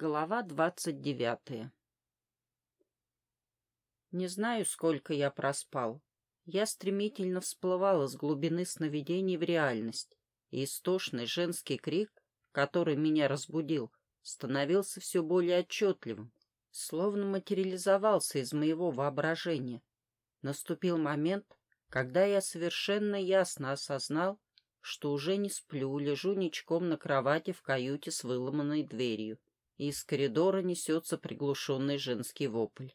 Глава двадцать девятая Не знаю, сколько я проспал. Я стремительно всплывал из глубины сновидений в реальность, и истошный женский крик, который меня разбудил, становился все более отчетливым, словно материализовался из моего воображения. Наступил момент, когда я совершенно ясно осознал, что уже не сплю, лежу ничком на кровати в каюте с выломанной дверью и из коридора несется приглушенный женский вопль.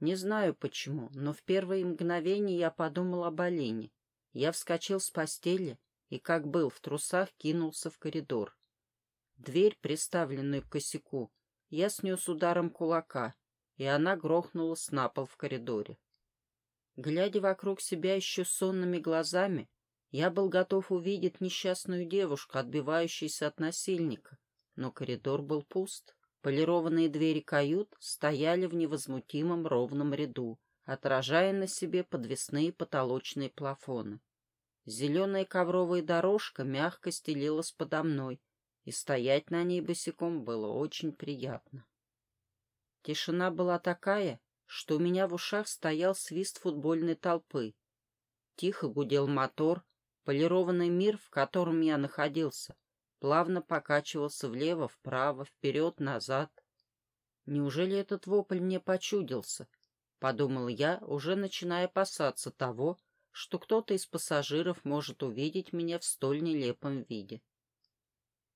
Не знаю почему, но в первые мгновения я подумал об Олене. Я вскочил с постели и, как был в трусах, кинулся в коридор. Дверь, приставленную к косяку, я снес ударом кулака, и она грохнулась на пол в коридоре. Глядя вокруг себя еще сонными глазами, я был готов увидеть несчастную девушку, отбивающуюся от насильника, но коридор был пуст. Полированные двери кают стояли в невозмутимом ровном ряду, отражая на себе подвесные потолочные плафоны. Зеленая ковровая дорожка мягко стелилась подо мной, и стоять на ней босиком было очень приятно. Тишина была такая, что у меня в ушах стоял свист футбольной толпы. Тихо гудел мотор, полированный мир, в котором я находился — плавно покачивался влево, вправо, вперед, назад. Неужели этот вопль мне почудился? Подумал я, уже начиная опасаться того, что кто-то из пассажиров может увидеть меня в столь нелепом виде.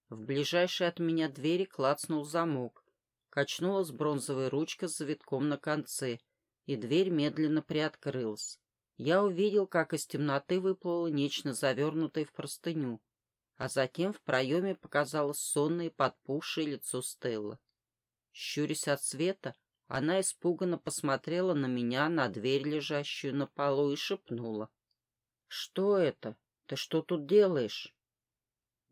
В ближайшей от меня двери клацнул замок. Качнулась бронзовая ручка с завитком на конце, и дверь медленно приоткрылась. Я увидел, как из темноты выплыло нечто завернутое в простыню а затем в проеме показалось сонное подпухшее лицо Стеллы. Щурясь от света, она испуганно посмотрела на меня, на дверь, лежащую на полу, и шепнула. — Что это? Ты что тут делаешь?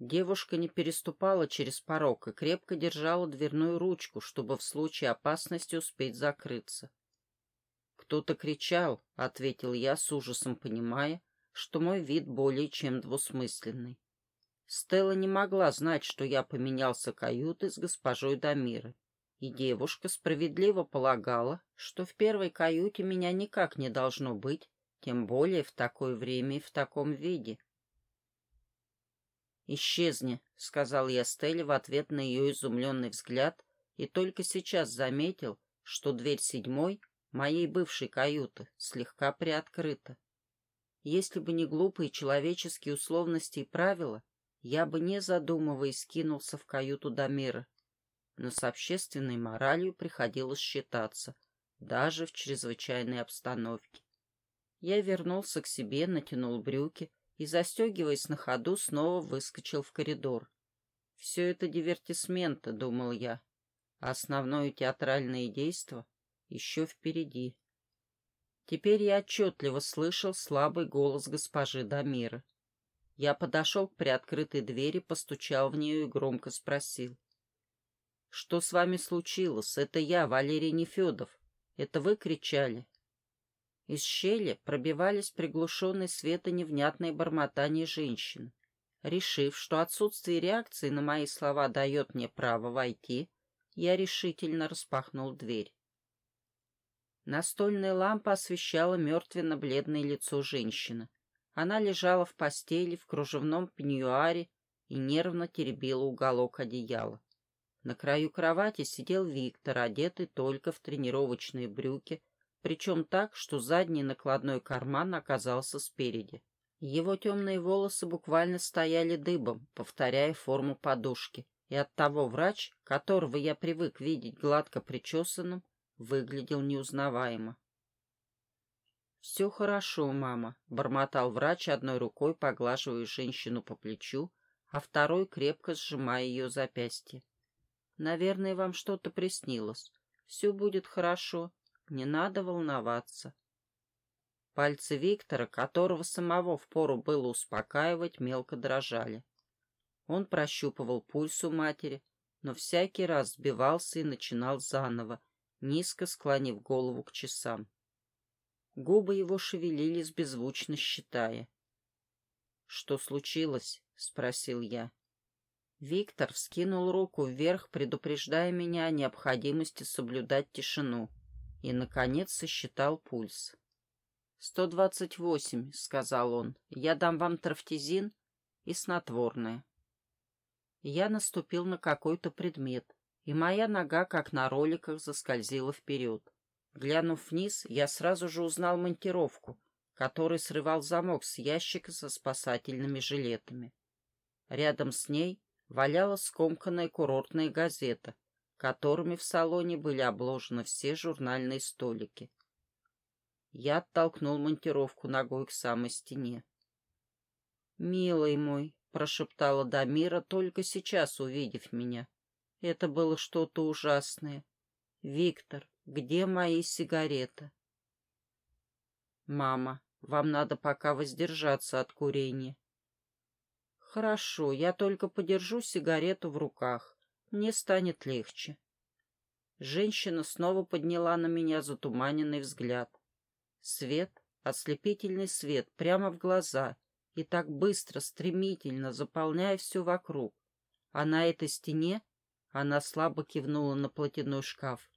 Девушка не переступала через порог и крепко держала дверную ручку, чтобы в случае опасности успеть закрыться. «Кто-то кричал», — ответил я с ужасом, понимая, что мой вид более чем двусмысленный. Стелла не могла знать, что я поменялся каютой с госпожой Дамиры, и девушка справедливо полагала, что в первой каюте меня никак не должно быть, тем более в такое время и в таком виде. «Исчезни», — сказал я Стелле в ответ на ее изумленный взгляд, и только сейчас заметил, что дверь седьмой, моей бывшей каюты, слегка приоткрыта. Если бы не глупые человеческие условности и правила, я бы, не задумываясь, кинулся в каюту Дамира. Но с общественной моралью приходилось считаться, даже в чрезвычайной обстановке. Я вернулся к себе, натянул брюки и, застегиваясь на ходу, снова выскочил в коридор. Все это дивертисменты, думал я. Основное театральное действо еще впереди. Теперь я отчетливо слышал слабый голос госпожи Дамира. Я подошел к приоткрытой двери, постучал в нее и громко спросил. — Что с вами случилось? Это я, Валерий Нефедов. Это вы кричали? Из щели пробивались приглушенные света невнятные бормотания женщины. Решив, что отсутствие реакции на мои слова дает мне право войти, я решительно распахнул дверь. Настольная лампа освещала мертвенно-бледное лицо женщины. Она лежала в постели в кружевном пеньюаре и нервно теребила уголок одеяла. На краю кровати сидел Виктор, одетый только в тренировочные брюки, причем так, что задний накладной карман оказался спереди. Его темные волосы буквально стояли дыбом, повторяя форму подушки, и оттого врач, которого я привык видеть гладко причесанным, выглядел неузнаваемо. «Все хорошо, мама», — бормотал врач, одной рукой поглаживая женщину по плечу, а второй крепко сжимая ее запястье. «Наверное, вам что-то приснилось. Все будет хорошо. Не надо волноваться». Пальцы Виктора, которого самого впору было успокаивать, мелко дрожали. Он прощупывал пульс у матери, но всякий раз сбивался и начинал заново, низко склонив голову к часам. Губы его шевелились, беззвучно считая. — Что случилось? — спросил я. Виктор вскинул руку вверх, предупреждая меня о необходимости соблюдать тишину, и, наконец, сосчитал пульс. «Сто двадцать восемь», — сказал он. «Я дам вам трафтизин и снотворное». Я наступил на какой-то предмет, и моя нога, как на роликах, заскользила вперед. Глянув вниз, я сразу же узнал монтировку, который срывал замок с ящика со спасательными жилетами. Рядом с ней валялась скомканная курортная газета, которыми в салоне были обложены все журнальные столики. Я оттолкнул монтировку ногой к самой стене. «Милый мой», — прошептала Дамира, только сейчас увидев меня. Это было что-то ужасное. «Виктор, где мои сигареты?» «Мама, вам надо пока воздержаться от курения. «Хорошо, я только подержу сигарету в руках. Мне станет легче». Женщина снова подняла на меня затуманенный взгляд. Свет, ослепительный свет, прямо в глаза, и так быстро, стремительно, заполняя все вокруг. А на этой стене она слабо кивнула на платяной шкаф.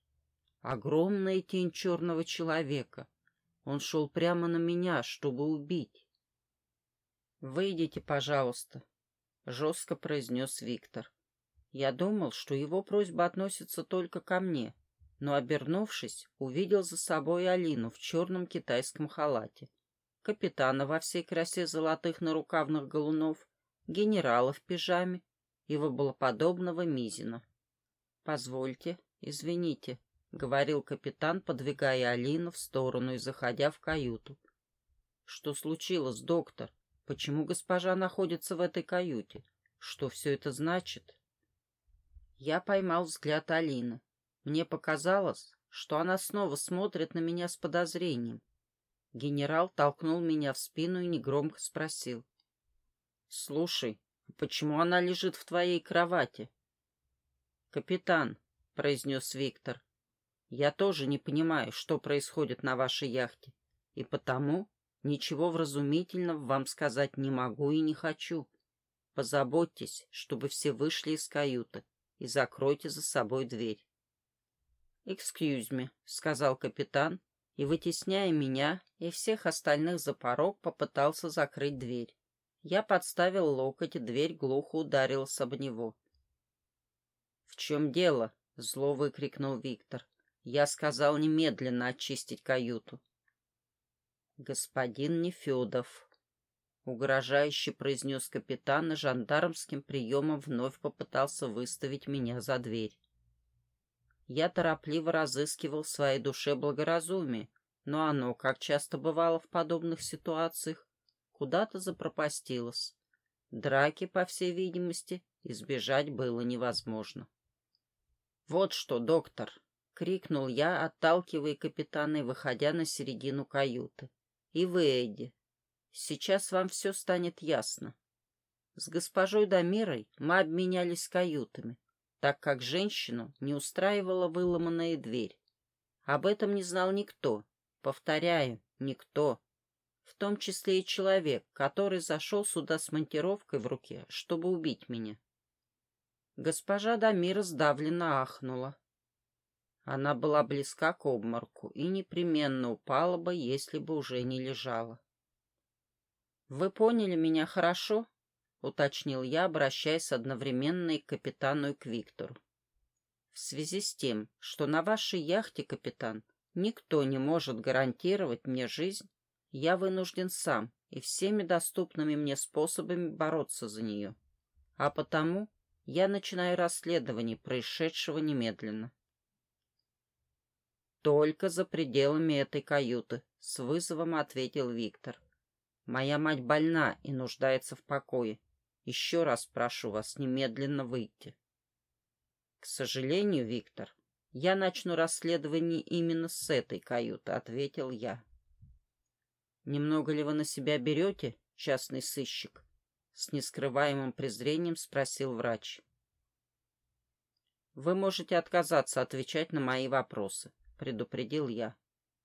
Огромная тень черного человека. Он шел прямо на меня, чтобы убить. «Выйдите, пожалуйста», — жестко произнес Виктор. Я думал, что его просьба относится только ко мне, но, обернувшись, увидел за собой Алину в черном китайском халате, капитана во всей красе золотых нарукавных галунов, генерала в пижаме и воблоподобного Мизина. «Позвольте, извините», — говорил капитан, подвигая Алину в сторону и заходя в каюту. «Что случилось, доктор?» Почему госпожа находится в этой каюте? Что все это значит? Я поймал взгляд Алины. Мне показалось, что она снова смотрит на меня с подозрением. Генерал толкнул меня в спину и негромко спросил. — Слушай, почему она лежит в твоей кровати? — Капитан, — произнес Виктор, — я тоже не понимаю, что происходит на вашей яхте, и потому Ничего вразумительного вам сказать не могу и не хочу. Позаботьтесь, чтобы все вышли из каюты, и закройте за собой дверь. «Excuse me», — сказал капитан, и, вытесняя меня и всех остальных за порог, попытался закрыть дверь. Я подставил локоть, и дверь глухо ударилась об него. «В чем дело?» — зло выкрикнул Виктор. «Я сказал немедленно очистить каюту». «Господин Нефедов», — угрожающе произнес капитан и жандармским приемом вновь попытался выставить меня за дверь. Я торопливо разыскивал в своей душе благоразумие, но оно, как часто бывало в подобных ситуациях, куда-то запропастилось. Драки, по всей видимости, избежать было невозможно. «Вот что, доктор!» — крикнул я, отталкивая капитана и выходя на середину каюты. И вы, Эдди, сейчас вам все станет ясно. С госпожой Дамирой мы обменялись каютами, так как женщину не устраивала выломанная дверь. Об этом не знал никто, повторяю, никто, в том числе и человек, который зашел сюда с монтировкой в руке, чтобы убить меня. Госпожа Дамира сдавленно ахнула. Она была близка к обморку и непременно упала бы, если бы уже не лежала. «Вы поняли меня хорошо?» — уточнил я, обращаясь одновременно и к капитану, и к Виктору. «В связи с тем, что на вашей яхте, капитан, никто не может гарантировать мне жизнь, я вынужден сам и всеми доступными мне способами бороться за нее. А потому я начинаю расследование происшедшего немедленно. «Только за пределами этой каюты», — с вызовом ответил Виктор. «Моя мать больна и нуждается в покое. Еще раз прошу вас немедленно выйти». «К сожалению, Виктор, я начну расследование именно с этой каюты», — ответил я. «Немного ли вы на себя берете, частный сыщик?» — с нескрываемым презрением спросил врач. «Вы можете отказаться отвечать на мои вопросы», — предупредил я.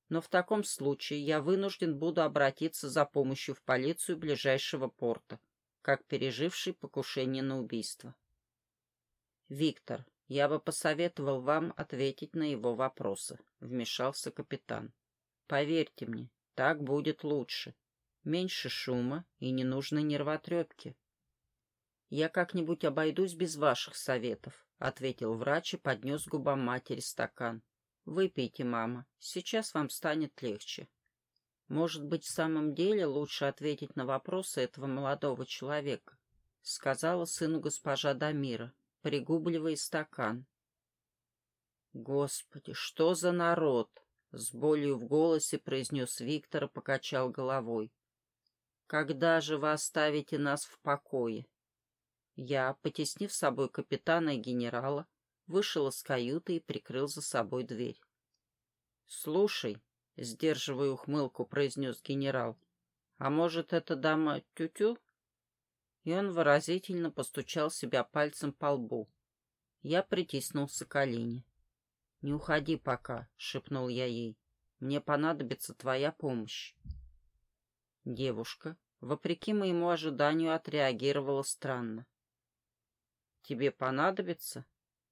«Но в таком случае я вынужден буду обратиться за помощью в полицию ближайшего порта, как переживший покушение на убийство». Виктор, я бы посоветовал вам ответить на его вопросы, вмешался капитан. Поверьте мне, так будет лучше. Меньше шума и ненужной нервотрепки. «Я как-нибудь обойдусь без ваших советов», — ответил врач и поднес губам матери стакан. «Выпейте, мама, сейчас вам станет легче». «Может быть, в самом деле лучше ответить на вопросы этого молодого человека», — сказала сыну госпожа Дамира, пригубливая стакан. «Господи, что за народ!» — с болью в голосе произнес Виктор и покачал головой. «Когда же вы оставите нас в покое?» Я, потеснив с собой капитана и генерала, вышел из каюты и прикрыл за собой дверь. «Слушай», — сдерживая ухмылку, произнес генерал, «а может, эта дама тю-тю?» И он выразительно постучал себя пальцем по лбу. Я притиснулся к Алине. «Не уходи пока», — шепнул я ей. «Мне понадобится твоя помощь». Девушка, вопреки моему ожиданию, отреагировала странно. «Тебе понадобится?»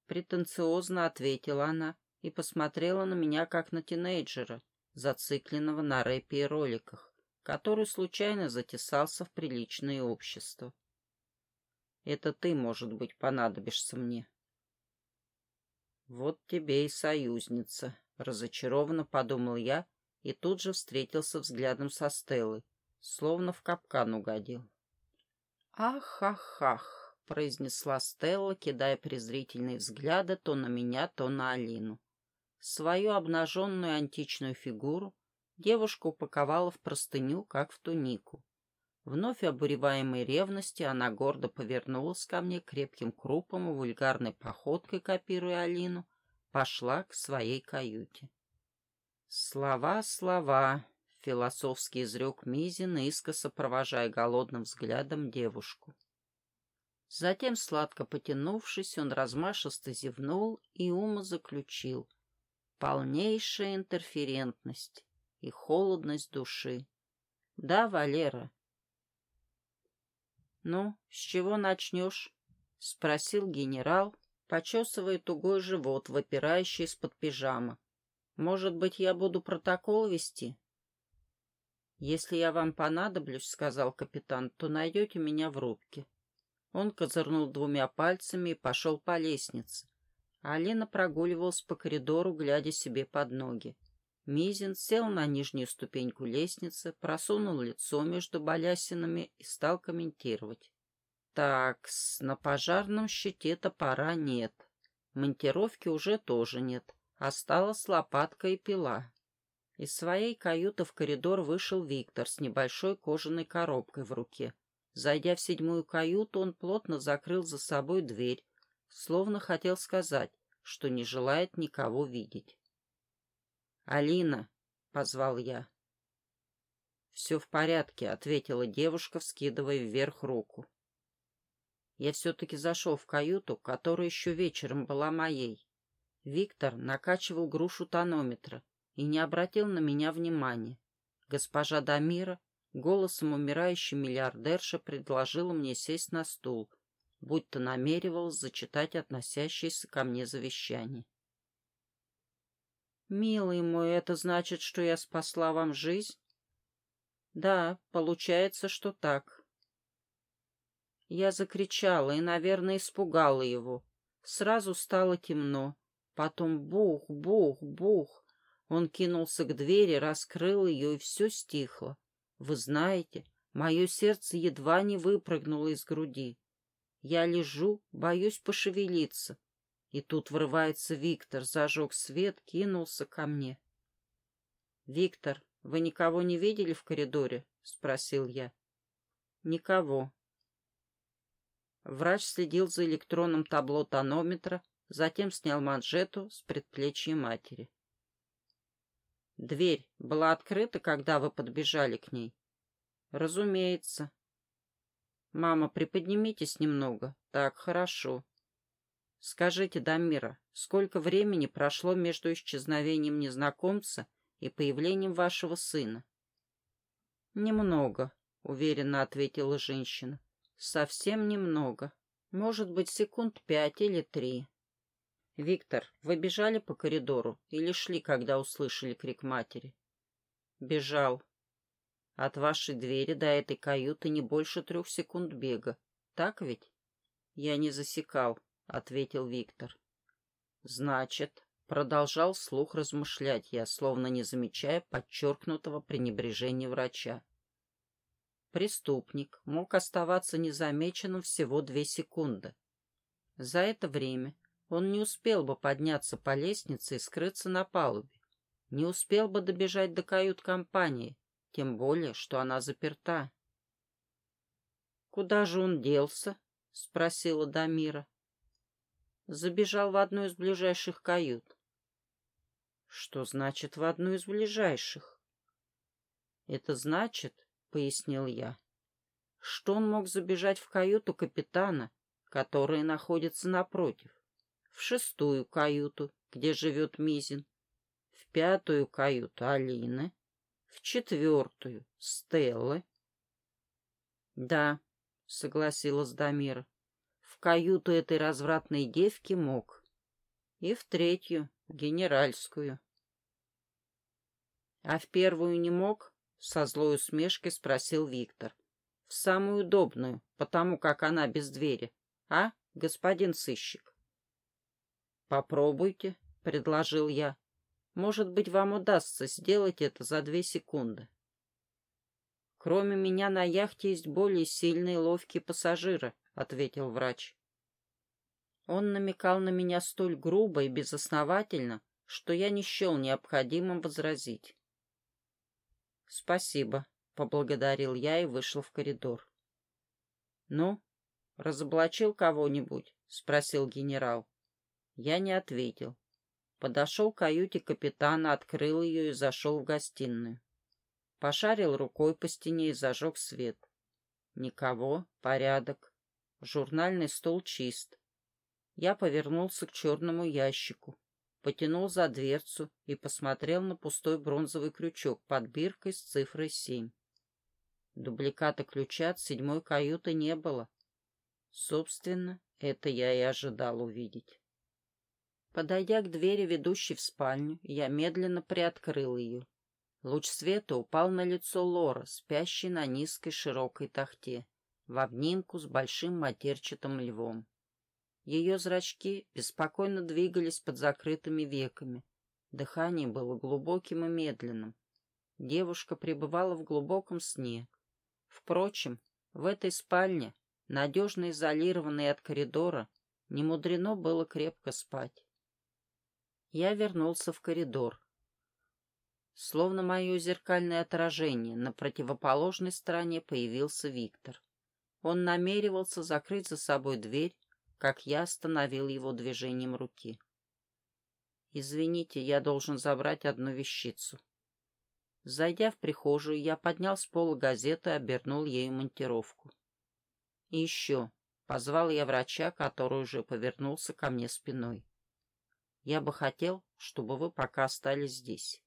Претенциозно ответила она и посмотрела на меня, как на тинейджера, зацикленного на рэпе и роликах, который случайно затесался в приличное общество. «Это ты, может быть, понадобишься мне». «Вот тебе и союзница», — разочарованно подумал я и тут же встретился взглядом со Стеллой, словно в капкан угодил. «Ах-ах-ах!» — произнесла Стелла, кидая презрительные взгляды то на меня, то на Алину. Свою обнаженную античную фигуру девушка упаковала в простыню, как в тунику. Вновь обуреваемой ревности, она гордо повернулась ко мне крепким крупом и вульгарной походкой, копируя Алину, пошла к своей каюте. «Слова, слова!» — философски изрек Мизин, искоса провожая голодным взглядом девушку. Затем, сладко потянувшись, он размашисто зевнул и ума заключил. Полнейшая интерферентность и холодность души. Да, Валера? Ну, с чего начнешь? Спросил генерал, почесывая тугой живот, выпирающий из-под пижамы. Может быть, я буду протокол вести? Если я вам понадоблюсь, сказал капитан, то найдете меня в рубке. Он козырнул двумя пальцами и пошел по лестнице. Алина прогуливалась по коридору, глядя себе под ноги. Мизин сел на нижнюю ступеньку лестницы, просунул лицо между балясинами и стал комментировать. Так, на пожарном щите топора нет. Монтировки уже тоже нет. Осталась лопатка и пила. Из своей каюты в коридор вышел Виктор с небольшой кожаной коробкой в руке. Зайдя в седьмую каюту, он плотно закрыл за собой дверь, словно хотел сказать, что не желает никого видеть. «Алина!» — позвал я. «Все в порядке», — ответила девушка, вскидывая вверх руку. Я все-таки зашел в каюту, которая еще вечером была моей. Виктор накачивал грушу тонометра и не обратил на меня внимания. Госпожа Дамира Голосом умирающей миллиардерша предложила мне сесть на стул, будто намеревалась зачитать относящееся ко мне завещание. «Милый мой, это значит, что я спасла вам жизнь?» «Да, получается, что так». Я закричала и, наверное, испугала его. Сразу стало темно. Потом бух, бух, бух. Он кинулся к двери, раскрыл ее, и все стихло. Вы знаете, мое сердце едва не выпрыгнуло из груди. Я лежу, боюсь пошевелиться. И тут врывается Виктор, зажег свет, кинулся ко мне. «Виктор, вы никого не видели в коридоре?» — спросил я. «Никого». Врач следил за электронным табло тонометра, затем снял манжету с предплечья матери. Дверь была открыта, когда вы подбежали к ней? Разумеется. Мама, приподнимитесь немного. Так, хорошо. Скажите, Дамира, сколько времени прошло между исчезновением незнакомца и появлением вашего сына? Немного, уверенно ответила женщина. Совсем немного. Может быть, секунд пять или три. Виктор, вы бежали по коридору или шли, когда услышали крик матери? Бежал. От вашей двери до этой каюты не больше трех секунд бега. Так ведь? Я не засекал, ответил Виктор. Значит, продолжал слух размышлять я, словно не замечая подчеркнутого пренебрежения врача. Преступник мог оставаться незамеченным всего две секунды. За это время он не успел бы подняться по лестнице и скрыться на палубе, не успел бы добежать до кают-компании, тем более, что она заперта. «Куда же он делся?» — спросила Дамира. Забежал в одну из ближайших кают. «Что значит в одну из ближайших?» «Это значит, — пояснил я, — что он мог забежать в каюту капитана, которая находится напротив, в шестую каюту, где живет Мизин, в пятую каюту Алины, в четвертую — Стеллы. — Да, — согласилась Дамира, — в каюту этой развратной девки мог. И в третью — генеральскую. — А в первую не мог? — со злой усмешкой спросил Виктор. — В самую удобную, потому как она без двери. А, господин сыщик? — Попробуйте, — предложил я. Может быть, вам удастся сделать это за две секунды. Кроме меня на яхте есть более сильные ловкие пассажиры, ответил врач. Он намекал на меня столь грубо и безосновательно, что я не счел необходимым возразить. «Спасибо», — поблагодарил я и вышел в коридор. «Ну, разоблачил кого-нибудь?» — спросил генерал. Я не ответил. Подошел к каюте капитана, открыл ее и зашел в гостиную. Пошарил рукой по стене и зажег свет. Никого, порядок. Журнальный стол чист. Я повернулся к черному ящику, потянул за дверцу и посмотрел на пустой бронзовый крючок под биркой с цифрой семь. Дубликата ключа от седьмой каюты не было. Собственно, это я и ожидал увидеть. Подойдя к двери, ведущей в спальню, я медленно приоткрыл ее. Луч света упал на лицо Лора, спящей на низкой широкой тахте, в обнимку с большим матерчатым львом. Ее зрачки беспокойно двигались под закрытыми веками. Дыхание было глубоким и медленным. Девушка пребывала в глубоком сне. Впрочем, в этой спальне, надежно изолированной от коридора, немудрено было крепко спать. Я вернулся в коридор. Словно мое зеркальное отражение, на противоположной стороне появился Виктор. Он намеревался закрыть за собой дверь, как я остановил его движением руки. «Извините, я должен забрать одну вещицу». Зайдя в прихожую, я поднял с пола газету и обернул ею монтировку. «И еще», — позвал я врача, который уже повернулся ко мне спиной. Я бы хотел, чтобы вы пока остались здесь.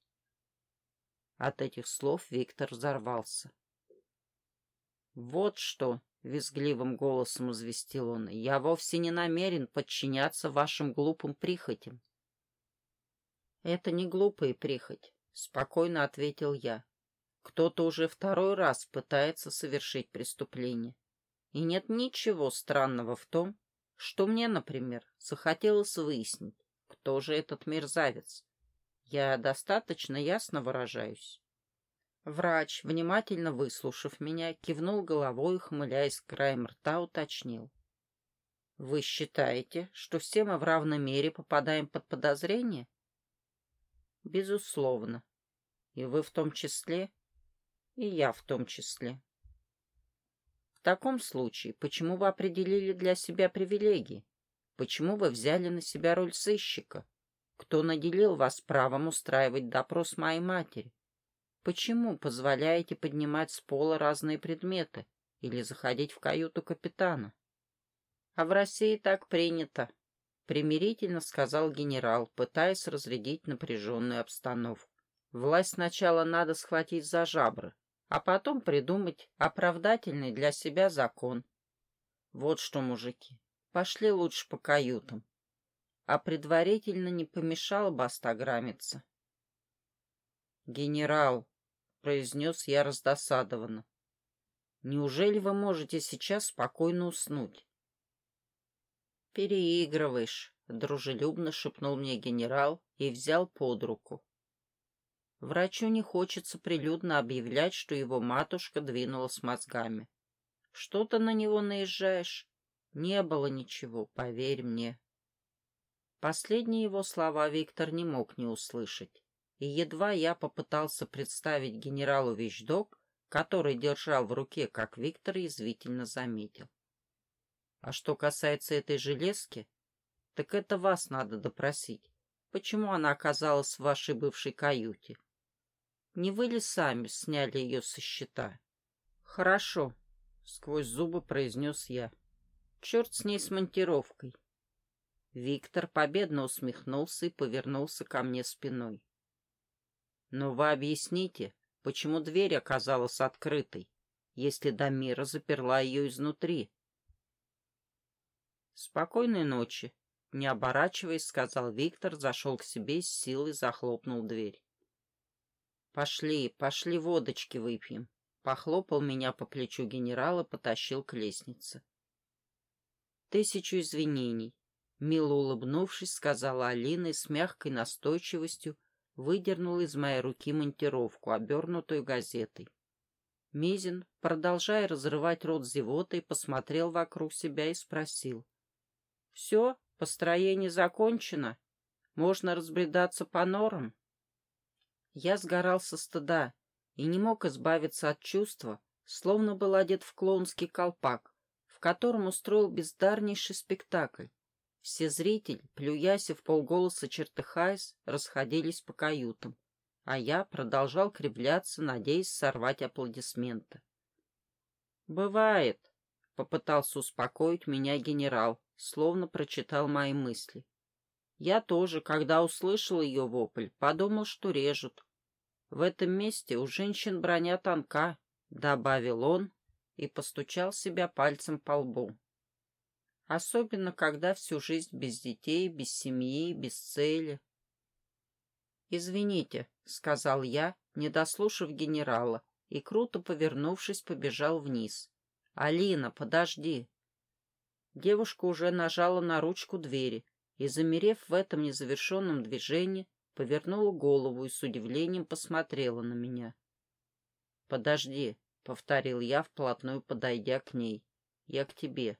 От этих слов Виктор взорвался. «Вот что!» — визгливым голосом известил он. «Я вовсе не намерен подчиняться вашим глупым прихотям». «Это не глупая прихоть», — спокойно ответил я. «Кто-то уже второй раз пытается совершить преступление. И нет ничего странного в том, что мне, например, захотелось выяснить, кто же этот мерзавец? Я достаточно ясно выражаюсь. Врач, внимательно выслушав меня, кивнул головой, хмыляясь краем рта, уточнил. «Вы считаете, что все мы в равной мере попадаем под подозрение?» «Безусловно. И вы в том числе, и я в том числе». «В таком случае, почему вы определили для себя привилегии?» Почему вы взяли на себя роль сыщика? Кто наделил вас правом устраивать допрос моей матери? Почему позволяете поднимать с пола разные предметы или заходить в каюту капитана? А в России так принято, примирительно сказал генерал, пытаясь разрядить напряженную обстановку. Власть сначала надо схватить за жабры, а потом придумать оправдательный для себя закон. Вот что, мужики, Пошли лучше по каютам. А предварительно не помешало бы остаграмиться. «Генерал», — произнес я раздосадованно, — «неужели вы можете сейчас спокойно уснуть?» «Переигрываешь», — дружелюбно шепнул мне генерал и взял под руку. Врачу не хочется прилюдно объявлять, что его матушка двинула с мозгами. Что ты на него наезжаешь? Не было ничего, поверь мне. Последние его слова Виктор не мог не услышать. И едва я попытался представить генералу вещдок, который держал в руке, как Виктор язвительно заметил. А что касается этой железки, так это вас надо допросить. Почему она оказалась в вашей бывшей каюте? Не вы ли сами сняли ее со счета? Хорошо, сквозь зубы произнес я. Черт с ней с монтировкой. Виктор победно усмехнулся и повернулся ко мне спиной. Но вы объясните, почему дверь оказалась открытой, если Дамира заперла ее изнутри? Спокойной ночи, не оборачиваясь, сказал Виктор, зашел к себе и с силой захлопнул дверь. «Пошли, пошли водочки выпьем», — похлопал меня по плечу генерал и потащил к лестнице. «Тысячу извинений», — мило улыбнувшись, сказала Алина и с мягкой настойчивостью выдернула из моей руки монтировку, обернутую газетой. Мизин, продолжая разрывать рот зевотой, посмотрел вокруг себя и спросил. — Все, построение закончено? Можно разбредаться по норам? Я сгорал со стыда и не мог избавиться от чувства, словно был одет в клоунский колпак, в котором устроил бездарнейший спектакль. Все зрители, плюясь и в полголоса чертыхаясь, расходились по каютам, а я продолжал кривляться, надеясь сорвать аплодисменты. «Бывает», — попытался успокоить меня генерал, словно прочитал мои мысли. Я тоже, когда услышал ее вопль, подумал, что режут. В этом месте у женщин броня тонка, — добавил он и постучал себя пальцем по лбу. Особенно, когда всю жизнь без детей, без семьи, без цели. «Извините», — сказал я, не дослушав генерала, и, круто повернувшись, побежал вниз. «Алина, подожди!» Девушка уже нажала на ручку двери, и, замерев в этом незавершенном движении, повернула голову и с удивлением посмотрела на меня. «Подожди», — повторил я, вплотную подойдя к ней. «Я к тебе».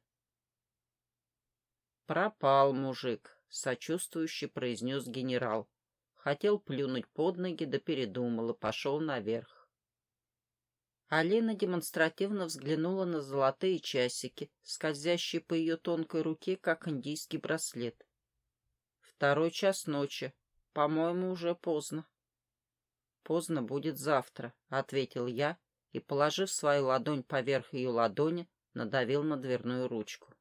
«Пропал мужик», — сочувствующе произнес генерал. Хотел плюнуть под ноги, да передумал и пошел наверх. Алина демонстративно взглянула на золотые часики, скользящие по ее тонкой руке, как индийский браслет. Второй час ночи. По-моему, уже поздно. Поздно будет завтра, — ответил я и, положив свою ладонь поверх ее ладони, надавил на дверную ручку.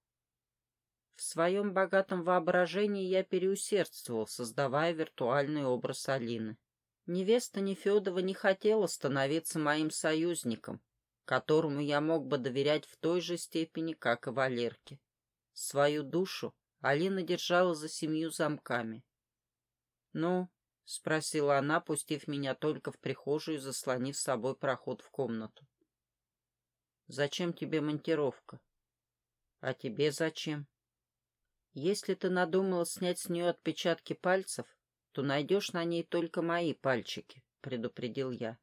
В своем богатом воображении я переусердствовал, создавая виртуальный образ Алины. Невеста Нефедова не хотела становиться моим союзником, которому я мог бы доверять в той же степени, как и Валерке. Свою душу Алина держала за семью замками. «Ну?» — спросила она, пустив меня только в прихожую, заслонив с собой проход в комнату. «Зачем тебе монтировка?» «А тебе зачем?» «Если ты надумала снять с нее отпечатки пальцев, то найдешь на ней только мои пальчики», — предупредил я.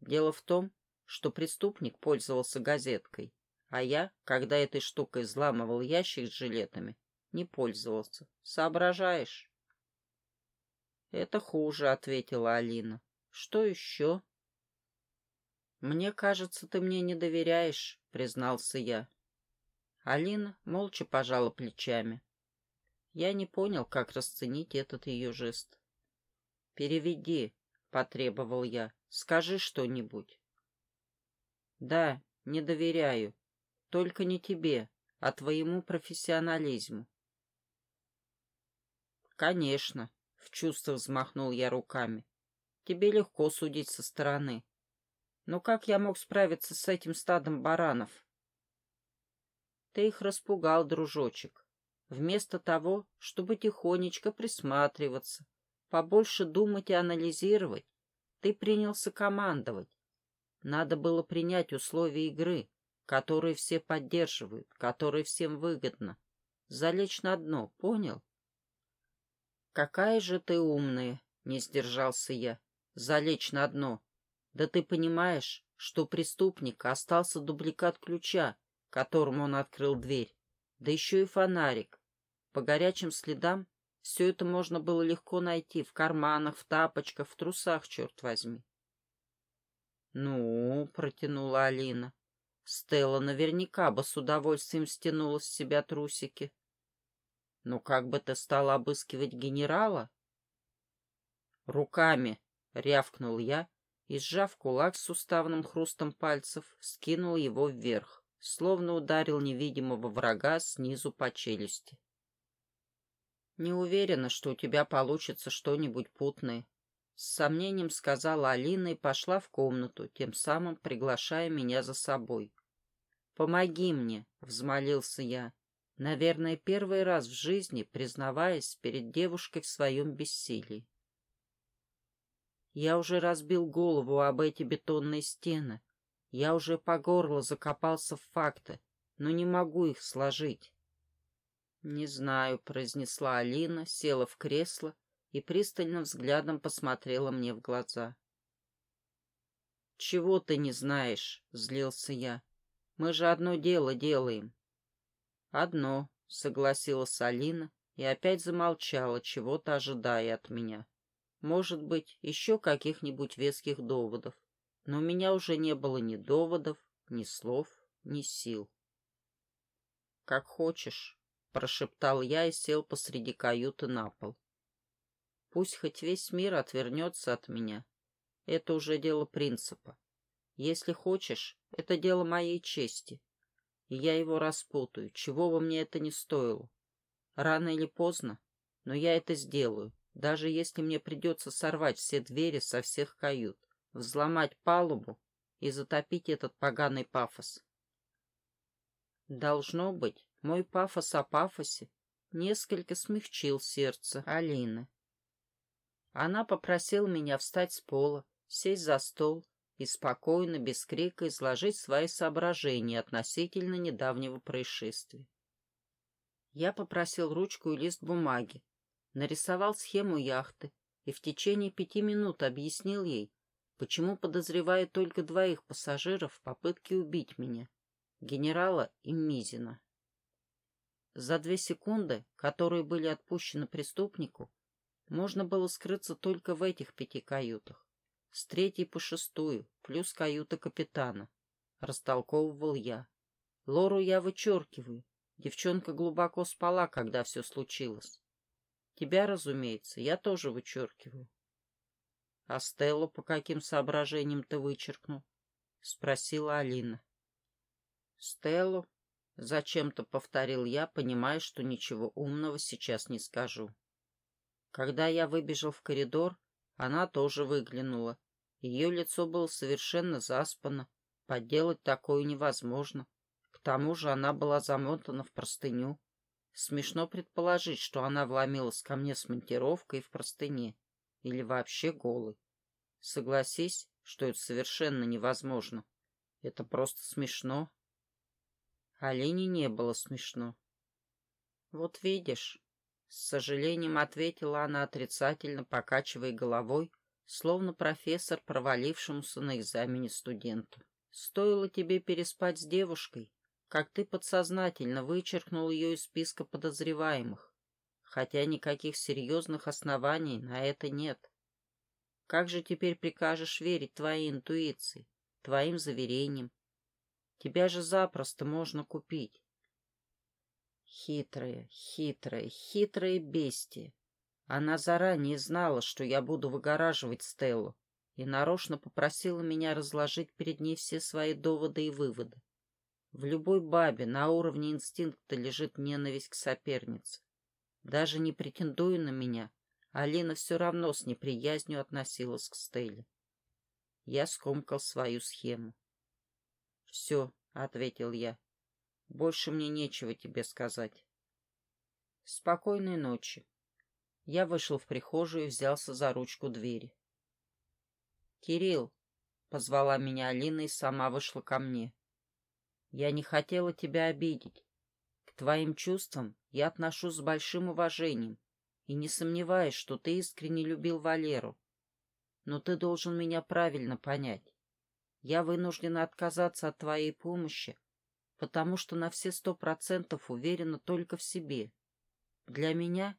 «Дело в том, что преступник пользовался газеткой, а я, когда этой штукой взламывал ящик с жилетами, не пользовался. Соображаешь? Это хуже, ответила Алина. Что еще? Мне кажется, ты мне не доверяешь, признался я. Алина молча пожала плечами. Я не понял, как расценить этот ее жест. «Переведи», — потребовал я. «Скажи что-нибудь». «Да, не доверяю. Только не тебе, а твоему профессионализму. «Конечно», — в чувствах взмахнул я руками. «Тебе легко судить со стороны. Но как я мог справиться с этим стадом баранов?» «Ты их распугал, дружочек. Вместо того, чтобы тихонечко присматриваться, побольше думать и анализировать, ты принялся командовать. Надо было принять условия игры, которые все поддерживают, которые всем выгодно. Залечь на дно, понял? Какая же ты умная, не сдержался я. Залечь на дно. Да ты понимаешь, что у преступника остался дубликат ключа, которым он открыл дверь, да еще и фонарик. По горячим следам все это можно было легко найти в карманах, в тапочках, в трусах, черт возьми. «Ну», — протянула Алина, — Стелла наверняка бы с удовольствием стянула с себя трусики. «Ну как бы ты стала обыскивать генерала?» «Руками», — рявкнул я и, сжав кулак с суставным хрустом пальцев, скинул его вверх, словно ударил невидимого врага снизу по челюсти. «Не уверена, что у тебя получится что-нибудь путное», — с сомнением сказала Алина и пошла в комнату, тем самым приглашая меня за собой. «Помоги мне», — взмолился я, наверное, первый раз в жизни признаваясь перед девушкой в своем бессилии. Я уже разбил голову об эти бетонные стены. Я уже по горло закопался в факты, но не могу их сложить. «Не знаю», — произнесла Алина, села в кресло и пристальным взглядом посмотрела мне в глаза. «Чего ты не знаешь?» — злился я. «Мы же одно дело делаем». «Одно», — согласилась Алина и опять замолчала, чего-то ожидая от меня. Может быть, еще каких-нибудь веских доводов. Но у меня уже не было ни доводов, ни слов, ни сил. «Как хочешь», — прошептал я и сел посреди каюты на пол. «Пусть хоть весь мир отвернется от меня. Это уже дело принципа. Если хочешь, это дело моей чести. И я его распутаю, чего бы мне это ни стоило. Рано или поздно, но я это сделаю, даже если мне придется сорвать все двери со всех кают, взломать палубу и затопить этот поганый пафос. Должно быть, мой пафос о пафосе несколько смягчил сердце Алины. Она попросила меня встать с пола, сесть за стол и спокойно, без крика, изложить свои соображения относительно недавнего происшествия. Я попросил ручку и лист бумаги, нарисовал схему яхты и в течение пяти минут объяснил ей, почему подозревает только двоих пассажиров в попытке убить меня, генерала и Мизина. За две секунды, которые были отпущены преступнику, можно было скрыться только в этих пяти каютах. С третьей по шестую, плюс каюта капитана. Растолковывал я. Лору я вычеркиваю. Девчонка глубоко спала, когда все случилось. Тебя, разумеется, я тоже вычеркиваю. — А Стеллу по каким соображениям ты вычеркнул? — спросила Алина. — Стеллу Зачем-то повторил я, понимая, что ничего умного сейчас не скажу. Когда я выбежал в коридор, она тоже выглянула. Ее лицо было совершенно заспано. Подделать такое невозможно. К тому же она была замотана в простыню. Смешно предположить, что она вломилась ко мне с монтировкой в простыне. Или вообще голой. Согласись, что это совершенно невозможно. Это просто смешно. Алине не было смешно. «Вот видишь», — с сожалением ответила она отрицательно, покачивая головой, словно профессор, провалившемуся на экзамене студенту. «Стоило тебе переспать с девушкой, как ты подсознательно вычеркнул ее из списка подозреваемых, хотя никаких серьезных оснований на это нет. Как же теперь прикажешь верить твоей интуиции, твоим заверениям, Тебя же запросто можно купить. Хитрая, хитрая, хитрая бестия. Она заранее знала, что я буду выгораживать Стеллу, и нарочно попросила меня разложить перед ней все свои доводы и выводы. В любой бабе на уровне инстинкта лежит ненависть к сопернице. Даже не претендуя на меня, Алина все равно с неприязнью относилась к Стелле. Я скомкал свою схему. «Все», — ответил я. «Больше мне нечего тебе сказать». Спокойной ночи. Я вышел в прихожую и взялся за ручку двери. «Кирилл!» — позвала меня Алина и сама вышла ко мне. «Я не хотела тебя обидеть. К твоим чувствам я отношусь с большим уважением и не сомневаюсь, что ты искренне любил Валеру. Но ты должен меня правильно понять. Я вынуждена отказаться от твоей помощи, потому что на все сто процентов уверена только в себе. Для меня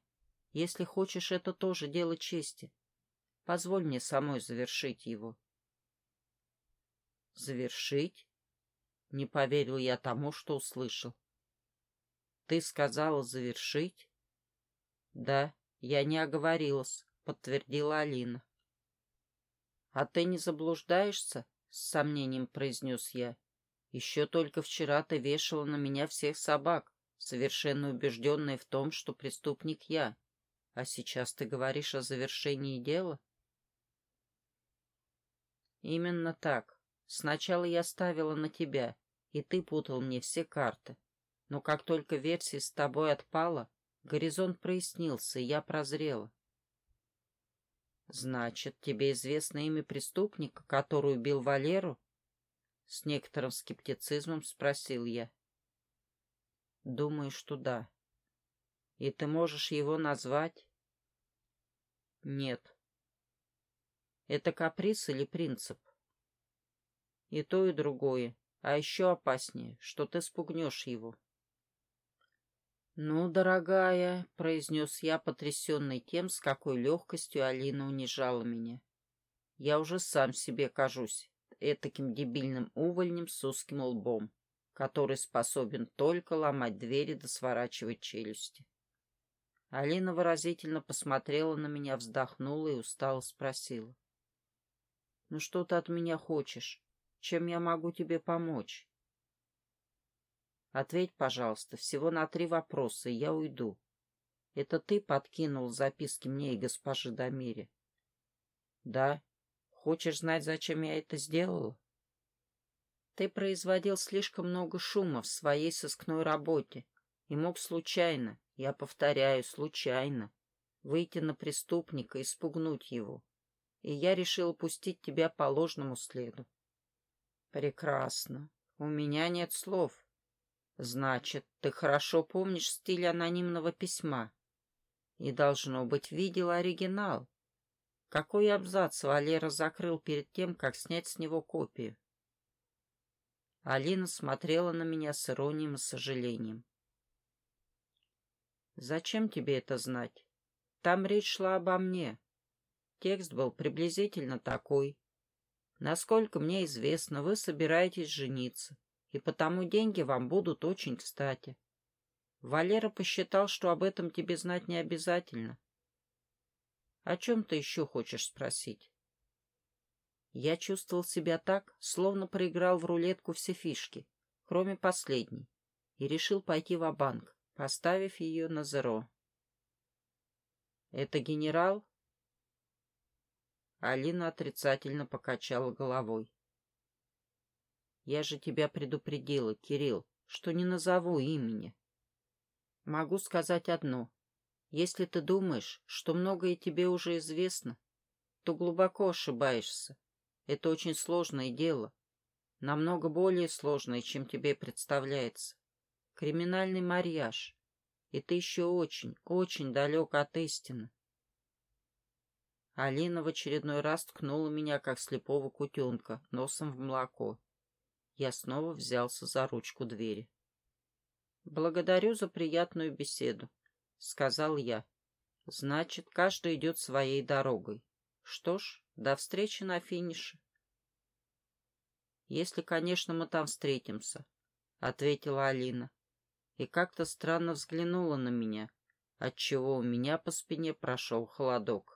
если хочешь, это тоже дело чести. Позволь мне самой завершить его. Завершить? Не поверил я тому, что услышал. Ты сказала завершить? Да, я не оговорилась, подтвердила Алина. А ты не заблуждаешься? С сомнением произнес я. Еще только вчера ты вешала на меня всех собак, совершенно убежденная в том, что преступник я. А сейчас ты говоришь о завершении дела? Именно так. Сначала я ставила на тебя, и ты путал мне все карты. Но как только версия с тобой отпала, горизонт прояснился, и я прозрела. Значит, тебе известно имя преступника, который убил Валеру? С некоторым скептицизмом спросил я. Думаю, что да. И ты можешь его назвать? Нет. Это каприз или принцип? И то, и другое. А еще опаснее, что ты спугнешь его. «Ну, дорогая», — произнес я, потрясенный тем, с какой легкостью Алина унижала меня. «Я уже сам себе кажусь этаким дебильным увольнем с узким лбом, который способен только ломать двери да сворачивать челюсти. Алина выразительно посмотрела на меня, вздохнула и устало спросила. «Ну что ты от меня хочешь? Чем я могу тебе помочь?» «Ответь, пожалуйста, всего на три вопроса, и я уйду. Это ты подкинул записки мне и госпоже Дамире?» «Да. Хочешь знать, зачем я это сделала?» «Ты производил слишком много шума в своей сыскной работе и мог случайно, я повторяю, случайно. Выйти на преступника и спугнуть его. И я решил пустить тебя по ложному следу. Прекрасно. У меня нет слов. Значит, ты хорошо помнишь стиль анонимного письма. И, должно быть, видел оригинал. Какой абзац Валера закрыл перед тем, как снять с него копию? Алина смотрела на меня с иронией и сожалением. Зачем тебе это знать? Там речь шла обо мне. Текст был приблизительно такой. Насколько мне известно, вы собираетесь жениться, и потому деньги вам будут очень кстати. Валера посчитал, что об этом тебе знать не обязательно. О чем ты еще хочешь спросить? Я чувствовал себя так, словно проиграл в рулетку все фишки, кроме последней, и решил пойти в банк поставив ее на зеро. «Это генерал?» Алина отрицательно покачала головой. «Я же тебя предупредила, Кирилл, что не назову имени. Могу сказать одно. Если ты думаешь, что многое тебе уже известно, то глубоко ошибаешься. Это очень сложное дело, намного более сложное, чем тебе представляется криминальный марьяж, и ты еще очень, очень далек от истины. Алина в очередной раз ткнула меня, как слепого кутенка, носом в молоко. Я снова взялся за ручку двери. «Благодарю за приятную беседу», — сказал я. «Значит, каждый идет своей дорогой. Что ж, до встречи на финише». «Если, конечно, мы там встретимся», — ответила Алина и как-то странно взглянула на меня, отчего у меня по спине прошел холодок.